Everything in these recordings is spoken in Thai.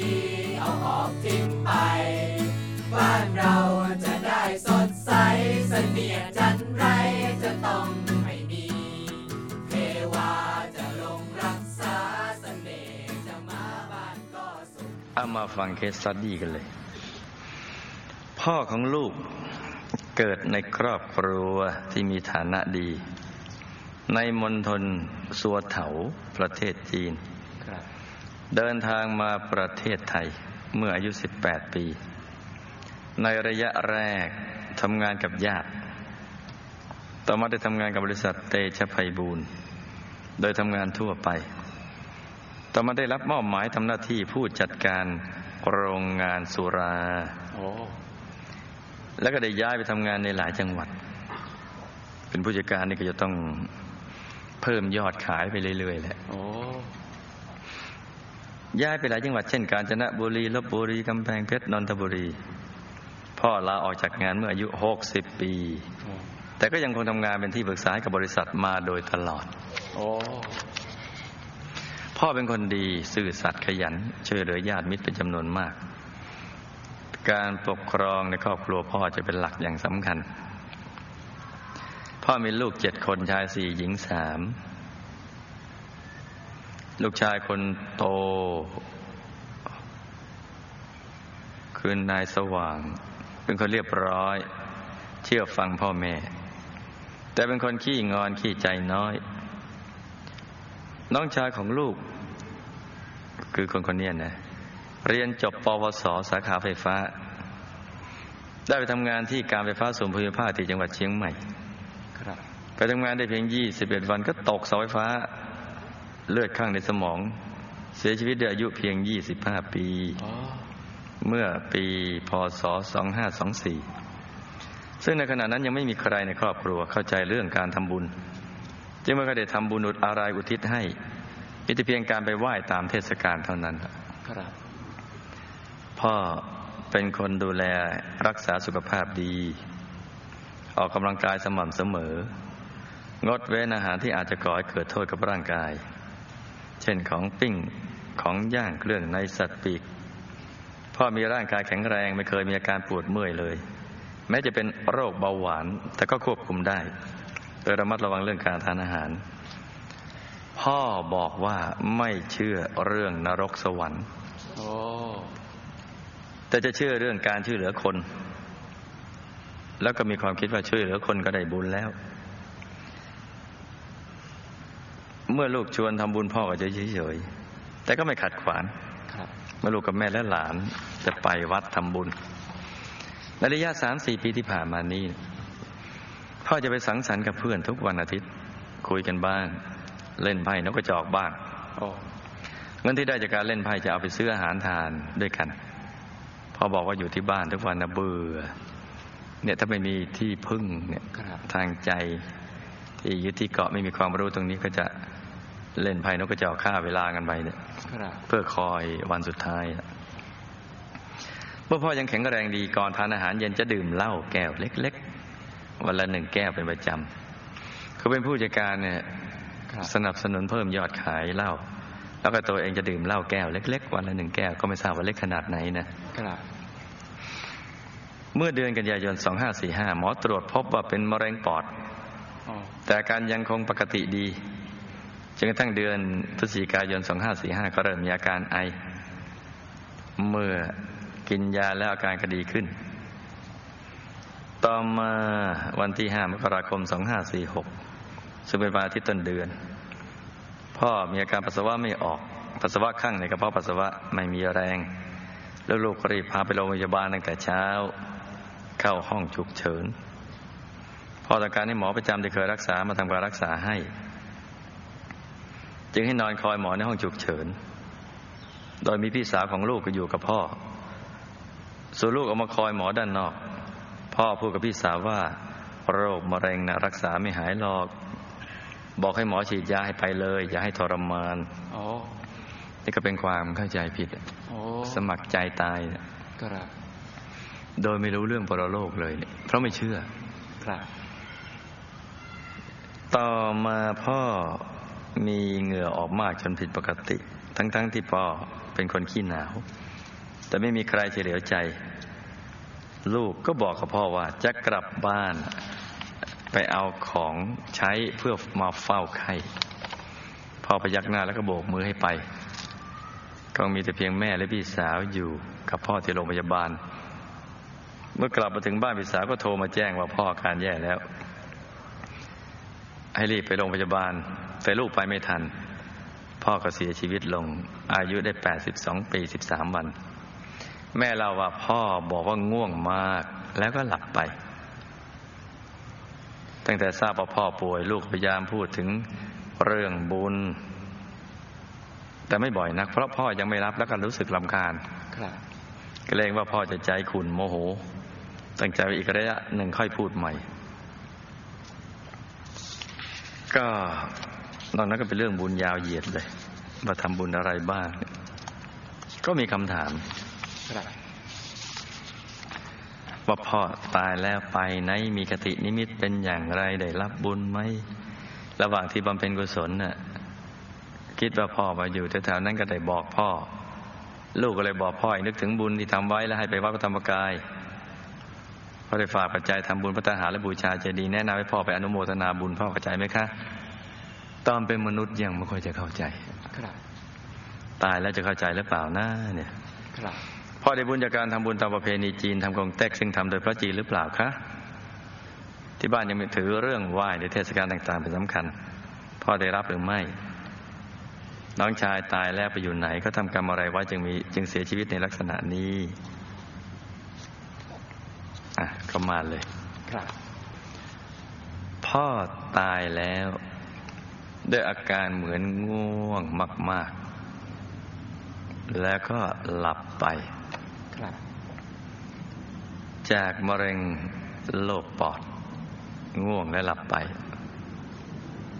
ดี เอาออกทิ้งไป บ้านเราจะได้สดใสเสนียจันไรจะต้องไม่มี เทวาจะลงรักษาเสน่ห์จะมาบ้านก็สุขเอามาฟังเคสสตัดดี้กันเลย พ่อของลูกเกิดในครอบครัวที่มีฐานะดี ในมณฑลสัวเถาประเทศจีน เดินทางมาประเทศไทยเมื่ออายุ 18 ปี ในระยะแรกทำงานกับญาติ ต่อมาได้ทำงานกับบริษัทเตชะไพบูรณ์โดยทำงานทั่วไป ต่อมาได้รับมอบหมายทำหน้าที่ผู้จัดการโรงงานสุราโอ้แล้วก็ได้ย้ายไปทำงานในหลายจังหวัด เป็นผู้จัดการนี่ก็จะต้องเพิ่มยอดขายไปเรื่อยๆแหละโอ้ ย้ายไปหลายจังหวัดเช่นกาญจนบุรีลบบุรีกำแพงเพชรนนทบุรี พ่อลาออกจากงานเมื่ออายุ60ปีโอ้แต่ก็ยังคงทำงานเป็นที่ปรึกษาให้กับบริษัทมาโดยตลอดโอ้พ่อเป็นคนดีซื่อสัตย์ขยันช่วยเหลือญาติมิตรเป็นจำนวนมาก การปกครองในครอบครัวพ่อจะเป็นหลักอย่างสำคัญ พ่อมีลูกเจ็ดคนชายสี่หญิงสาม ลูกชายคนโต คือนายสว่าง เป็นคนเรียบร้อย เชื่อฟังพ่อแม่ แต่เป็นคนขี้งอนขี้ใจน้อย น้องชายของลูก คือคนคนนี้นะ เรียนจบปวสสาขาไฟฟ้า ได้ไปทำงานที่การไฟฟ้าส่วนภูมิภาคที่จังหวัดเชียงใหม่ครับไปทำงานได้เพียง21วันก็ตกเสาไฟฟ้า เลือดข้างในสมอง เสียชีวิตด้วยอายุเพียง 25 ปีอ๋อเมื่อปีพศ 2524 ซึ่งในขณะนั้นยังไม่มีใครในครอบครัวเข้าใจเรื่องการทำบุญ จึงไม่เคยได้ทำบุญอุดอะไรอุทิศให้มีแต่เพียงการไปไหว้ตามเทศกาลเท่านั้นครับ พ่อเป็นคนดูแลรักษาสุขภาพดี ออกกำลังกายสม่ำเสมอ งดเว้นอาหารที่อาจจะก่อให้เกิดโทษกับร่างกาย เช่นของปิ้งของย่างเครื่องในสัตว์ปีก พ่อมีร่างกายแข็งแรงไม่เคยมีอาการปวดเมื่อยเลย แม้จะเป็นโรคเบาหวาน แต่ก็ควบคุมได้ โดยระมัดระวังเรื่องการทานอาหาร พ่อบอกว่าไม่เชื่อเรื่องนรกสวรรค์แต่จะเชื่อเรื่องการช่วยเหลือคน แล้วก็มีความคิดว่าช่วยเหลือคนก็ได้บุญแล้ว เมื่อลูกชวนทำบุญพ่อก็จะเฉยๆแต่ก็ไม่ขัดขวางครับเมื่อลูกกับแม่และหลานจะไปวัดทำบุญในระยะสามสี่ปีที่ผ่านมานี้ พ่อจะไปสังสรรค์กับเพื่อนทุกวันอาทิตย์ คุยกันบ้าง เล่นไพ่นกกระจอกบ้างโอ้เงินที่ได้จากการเล่นไพ่จะเอาไปซื้ออาหารทานด้วยกันพอบอกว่าอยู่ที่บ้านทุกวันนะเบื่อเนี่ยถ้าไม่มีที่พึ่งเนี่ยครับทางใจ ที่ยึดที่เกาะไม่มีความรู้ตรงนี้ก็จะเล่นไพ่นกกระจอกฆ่าเวลากันไปเนี่ยครับเพื่อคอยวันสุดท้ายอะเมื่อพ่อยังแข็งแรงดีก่อนทานอาหารเย็นจะดื่มเหล้าแก้วเล็ก ๆ วันละหนึ่งแก้วเป็นประจำคือเป็นผู้จัดการเนี่ยครับสนับสนุนเพิ่มยอดขายเหล้าแล้วก็ตัวเองจะดื่มเหล้าแก้วเล็ก ๆ วันละหนึ่งแก้วก็ไม่ทราบว่าเล็กขนาดไหนนะครับเมื่อเดือนกันยายน 2545 หมอตรวจพบว่าเป็นมะเร็งปอดโอ้ แต่อาการยังคงปกติดีจนกระทั่งเดือนพฤศจิกายน 2545 ก็เริ่มมีอาการไอ เมื่อกินยาแล้วอาการก็ดีขึ้น ต่อมาวันที่ 5 มกราคม 2546 ซึ่งเป็นวันอาทิตย์ต้นเดือน พ่อมีอาการปัสสาวะไม่ออก ปัสสาวะข้างในกระเพาะปัสสาวะไม่มีแรง แล้วลูกก็รีบพาไปโรงพยาบาลตั้งแต่เช้า เข้าห้องฉุกเฉิน พอต้องการให้หมอประจำที่เคยรักษามาทำการรักษาให้ จึงให้นอนคอยหมอในห้องฉุกเฉิน โดยมีพี่สาวของลูกก็อยู่กับพ่อ ส่วนลูกออกมาคอยหมอด้านนอก พ่อพูดกับพี่สาวว่า โรคมะเร็งนะรักษาไม่หายหรอก บอกให้หมอฉีดยาให้ไปเลย อย่าให้ทรมานโอ้นี่ก็เป็นความเข้าใจผิดโอ้สมัครใจตายครับโดยไม่รู้เรื่องปรโลกเลยเนี่ยเพราะไม่เชื่อครับ ต่อมาพ่อมีเหงื่อออกมากจนผิดปกติ ทั้งๆทที่พ่อเป็นคนขี้หนาว แต่ไม่มีใครเฉลียวใจ ลูกก็บอกกับพ่อว่าจะกลับบ้านไปเอาของใช้เพื่อมาเฝ้าไข้พ่อพยักหน้าแล้วก็โบกมือให้ไป ก็มีแต่เพียงแม่และพี่สาวอยู่กับพ่อที่โรงพยาบาล เมื่อกลับมาถึงบ้านพี่สาวก็โทรมาแจ้งว่าพ่ออาการแย่แล้ว ให้รีบไปโรงพยาบาล แต่ลูกไปไม่ทัน พ่อก็เสียชีวิตลง อายุได้ 82 ปี 13 วัน แม่เล่าว่าพ่อบอกว่าง่วงมากแล้วก็หลับไป ตั้งแต่ทราบว่าพ่อป่วย ลูกพยายามพูดถึงเรื่องบุญ แต่ไม่บ่อยนัก เพราะพ่อยังไม่รับแล้วก็รู้สึกลำคาญครับเกรงว่าพ่อจะใจขุ่นโมโห ตั้งใจไว้อีกระยะหนึ่งค่อยพูดใหม่ ก็นอกนั้นก็เป็นเรื่องบุญยาวเหยียดเลยว่าทำบุญอะไรบ้าง ก็มีคำถามว่าพ่อตายแล้วไปไหนมีคตินิมิตเป็นอย่างไรได้รับบุญไหมระหว่างที่บำเพ็ญกุศลน่ะคิดว่าพ่อมาอยู่แถวๆนั้นก็ได้บอกพ่อ ลูกก็เลยบอกพ่อให้นึกถึงบุญที่ทำไว้แล้วให้ไปวัดพระธรรมกาย พ่อได้ฝากปัจจัยทำบุญพระทหารและบูชาเจดีย์แนะนำให้พ่อไปอนุโมทนาบุญพ่อเข้าใจไหมคะตอนเป็นมนุษย์ยังไม่ค่อยจะเข้าใจครับตายแล้วจะเข้าใจหรือเปล่านะเนี่ยครับพ่อได้บุญจากการทำบุญตามประเพณีจีนทำกงเต็กซึ่งทำโดยพระจีนหรือเปล่าคะที่บ้านยังมีถือเรื่องไหว้ในเทศกาลต่าง ๆ เป็นสำคัญ พ่อได้รับหรือไม่ น้องชายตายแล้วไปอยู่ไหนเขาทำกรรมอะไรไว้จึงมีจึงเสียชีวิตในลักษณะนี้ อะก็มาเลยครับ พ่อตายแล้ว ด้วยอาการเหมือนง่วงมาก ๆ แล้วก็หลับไป ครับ จากมะเร็งโรคปอด ง่วงและหลับไป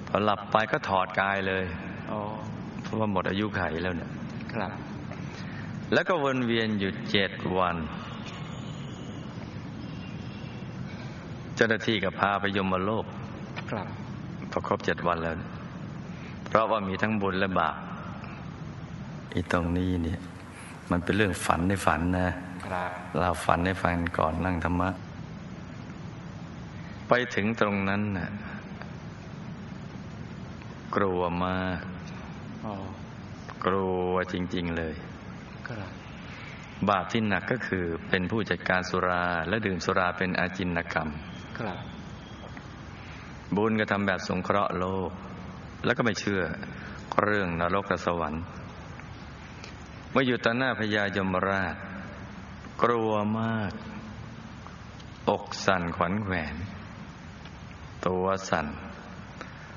พอหลับไปก็ถอดกายเลยอ๋อเพราะว่าหมดอายุไขแล้วเนี่ย ครับ แล้วก็วนเวียนอยู่เจ็ดวัน เจ้าหน้าที่ก็พาไปยมโลกครับพอครบเจ็ดวันแล้ว เพราะว่ามีทั้งบุญและบาปอีตรงนี้เนี่ย มันเป็นเรื่องฝันในฝันนะครับเราฝันให้ฟังก่อนนั่งธรรมะ ไปถึงตรงนั้นน่ะกลัวมากอ๋อกลัวจริง ๆเลยครับบาปที่หนักก็คือเป็นผู้จัดการสุราและดื่มสุราเป็นอาจินกรรม ครับ บุญก็ทำแบบสงเคราะห์โลก แล้วก็ไม่เชื่อเรื่องนรกกับสวรรค์เมื่ออยู่ต่อหน้าพญายมราช กลัวมาก อกสั่นขวัญแขวน ตัวสั่น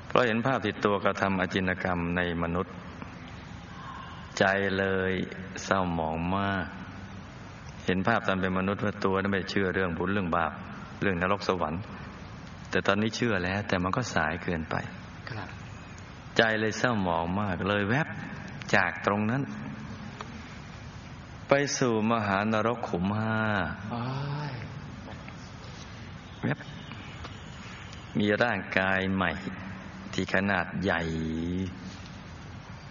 เพราะเห็นภาพที่ตัวกระทำอจินกรรมในมนุษย์ ใจเลยเศร้าหมองมาก เห็นภาพตอนเป็นมนุษย์ว่าตัวนั้นไม่เชื่อเรื่องบุญเรื่องบาป เรื่องนรกสวรรค์ แต่ตอนนี้เชื่อแล้ว แต่มันก็สายเกินไปครับใจเลยเศร้าหมองมากเลยแวบจากตรงนั้น ไปสู่มหานรกขุมห้าอ้ายแวบมีร่างกายใหม่ ที่ขนาดใหญ่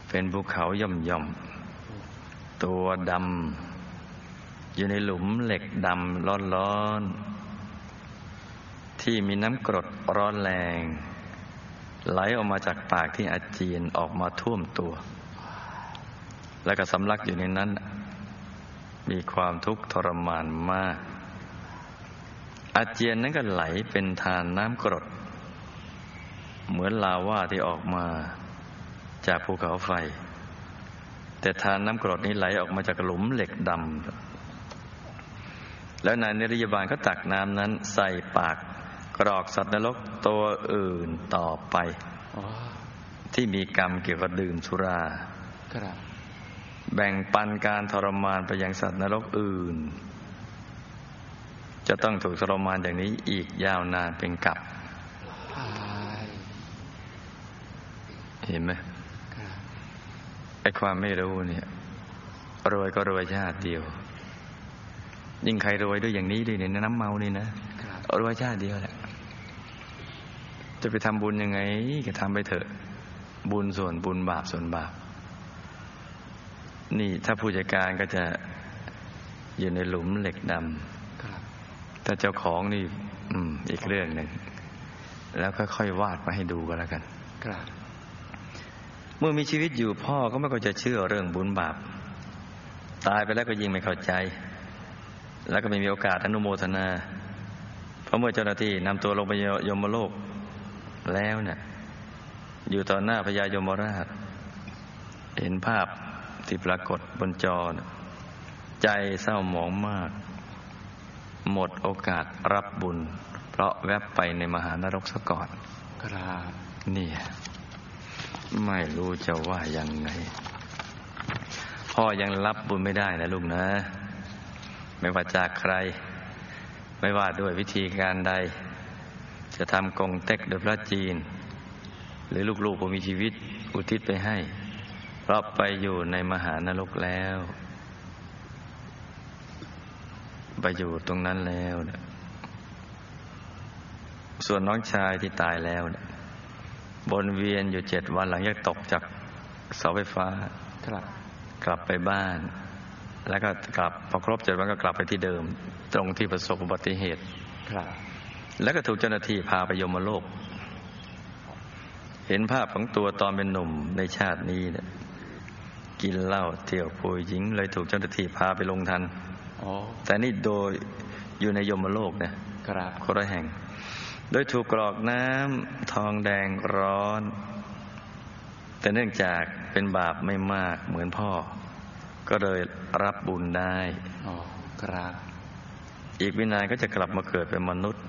เป็นภูเขาย่อมย่อมๆตัวดำอยู่ในหลุมเหล็กดำร้อนๆ ที่มีน้ำกรดร้อนแรง ไหลออกมาจากปากที่อาเจียนออกมาท่วมตัว แล้วก็สำลักอยู่ในนั้น มีความทุกข์ทรมานมาก อาเจียนนั้นก็ไหลเป็นทานน้ำกรด เหมือนลาวาที่ออกมาจากภูเขาไฟ แต่ทานน้ำกรดนี้ไหลออกมาจากหลุมเหล็กดำแล้วนายนิรยาบาลก็ตักน้ำนั้นใส่ปาก กรอกสัตว์นรกตัวอื่นต่อไปอ๋อที่มีกรรมเกี่ยวกับดื่มสุราครับแบ่งปันการทรมานไปยังสัตว์นรกอื่น จะต้องถูกทรมานอย่างนี้อีกยาวนานเป็นกับอ้ายเห็นไหมครับไอ้ความไม่รู้เนี่ยรวยก็รวยชาติเดียว ยิ่งใครรวยด้วยอย่างนี้ด้วยเนี่ยน้ำเมานี่นะครับรวยชาติเดียวแหละ จะไปทำบุญยังไง ก็ทำไปเถอะ บุญส่วนบุญบาปส่วนบาป นี่ถ้าผู้จัดการก็จะอยู่ในหลุมเหล็กดครับำถ้าเจ้าของนี่อืมอีกเรื่องหนึ่ง แล้วค่อยๆวาดมาให้ดูกันแล้วกันครับเมื่อมีชีวิตอยู่พ่อก็ไม่ก็จะเชื่อเรื่องบุญบาป ตายไปแล้วก็ยิ่งไม่เข้าใจ แล้วก็ไม่มีโอกาสอนุโมทนา เพราะเมื่อเจ้าหน้าที่นำตัวลงไปยมโลก แล้วเนี่ยอยู่ต่อหน้าพญายมราช เห็นภาพที่ปรากฏบนจอน่ะใจเศร้าหมองมาก หมดโอกาสรับบุญ เพราะแวบไปในมหานรกซะก่อนครับเนี่ยไม่รู้จะว่ายังไง พ่อยังรับบุญไม่ได้นะลูกนะ ไม่ว่าจากใคร ไม่ว่าด้วยวิธีการใด จะทำกงเต็กโดยพระจีน หรือลูกๆผู้มีชีวิตอุทิศไปให้ เพราะไปอยู่ในมหานรกแล้ว ไปอยู่ตรงนั้นแล้วส่วนน้องชายที่ตายแล้วบนเวียนอยู่เจ็ดวันหลังจากตกจากเสาไฟฟ้า กลับไปบ้าน แล้วก็กลับพอครบเจ็ดวันก็กลับไปที่เดิม ตรงที่ประสบอุบัติเหตุครับ แล้วก็ถูกเจ้าหน้าที่พาไปยมโลก เห็นภาพของตัวตอนเป็นหนุ่มในชาตินี้เนี่ยกินเหล้าเที่ยวผู้หญิง เลยถูกเจ้าหน้าที่พาไปลงทันอ๋อแต่นี่โดยอยู่ในยมโลกเนี่ยครับคนละแห่ง โดยถูกกรอกน้ำทองแดงร้อน แต่เนื่องจากเป็นบาปไม่มากเหมือนพ่อ ก็เลยรับบุญได้อ๋อครับ อีกวินานก็จะกลับมาเกิดเป็นมนุษย์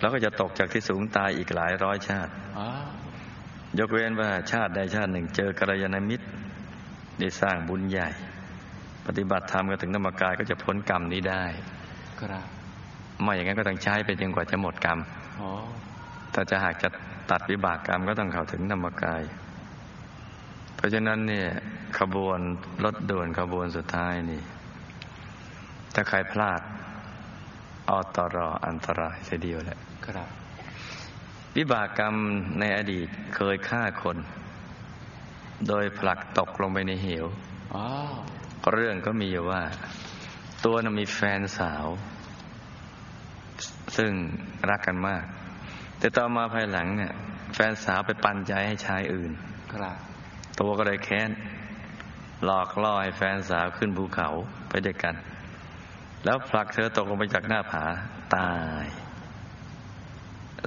แล้วก็จะตกจากที่สูงตายอีกหลายร้อยชาติอ๋อยกเว้นว่าชาติใดชาติหนึ่ง เจอกัลยาณมิตร ได้สร้างบุญใหญ่ ปฏิบัติธรรมก็ถึงธรรมกายก็จะพ้นกรรมนี้ได้ครับไม่อย่างนั้นก็ต้องใช้ไปจนกว่าจะหมดกรรมอ๋อถ้าจะหากจะตัดวิบากกรรมก็ต้องเข้าถึงธรรมกาย เพราะฉะนั้นเนี่ยขบวนรถด่วนขบวนสุดท้ายนี่ ถ้าใครพลาด ออตรออันตรายเสียเดียวแหละครับ วิบากกรรมในอดีตเคยฆ่าคน โดยผลักตกลงไปในเหวอ๋อเรื่องก็มีอยู่ว่า ตัวน่ะมีแฟนสาว ซึ่งรักกันมาก แต่ต่อมาภายหลังเนี่ย แฟนสาวไปปันใจให้ชายอื่น ครับตัวก็เลยแค้น หลอกล่อให้แฟนสาวขึ้นภูเขาไปด้วยกัน แล้วผลักเธอตกลงไปจากหน้าผาตาย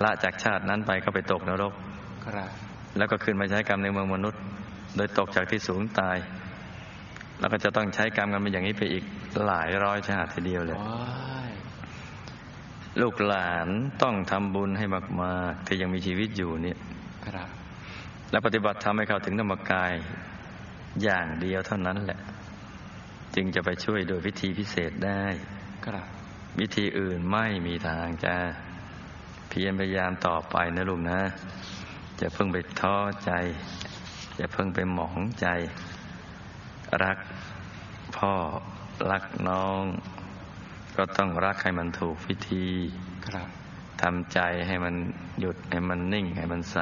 ละจากชาตินั้นไปก็ไปตกนรกครับแล้วก็ขึ้นมาใช้กรรมในเมืองมนุษย์ โดยตกจากที่สูงตาย แล้วก็จะต้องใช้กรรมกันเป็นอย่างนี้ไปอีกหลายร้อยชาติทีเดียวเลยโอ้ยลูกหลานต้องทำบุญให้มากๆที่ยังมีชีวิตอยู่เนี่ยครับ และปฏิบัติทำให้เข้าถึงธรรมกายอย่างเดียวเท่านั้นแหละ จึงจะไปช่วยโดยวิธีพิเศษได้ครับวิธีอื่นไม่มีทางจะเพียรพยายามต่อไปนะลูกนะจะเพิ่งไปท้อใจจะเพิ่งไปหมองใจ รักพ่อรักน้อง ก็ต้องรักให้มันถูกวิธีครับทำใจให้มันหยุดให้มันนิ่งให้มันใส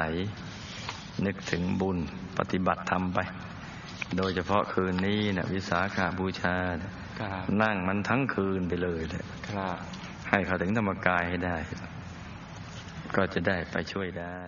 นึกถึงบุญปฏิบัติทำไป โดยเฉพาะคืนนี้นะวิสาขาบูชาเนี่ยครับนั่งมันทั้งคืนไปเลยเลยครับให้เขาถึงธรรมกายให้ได้ ก็จะได้ไปช่วยได้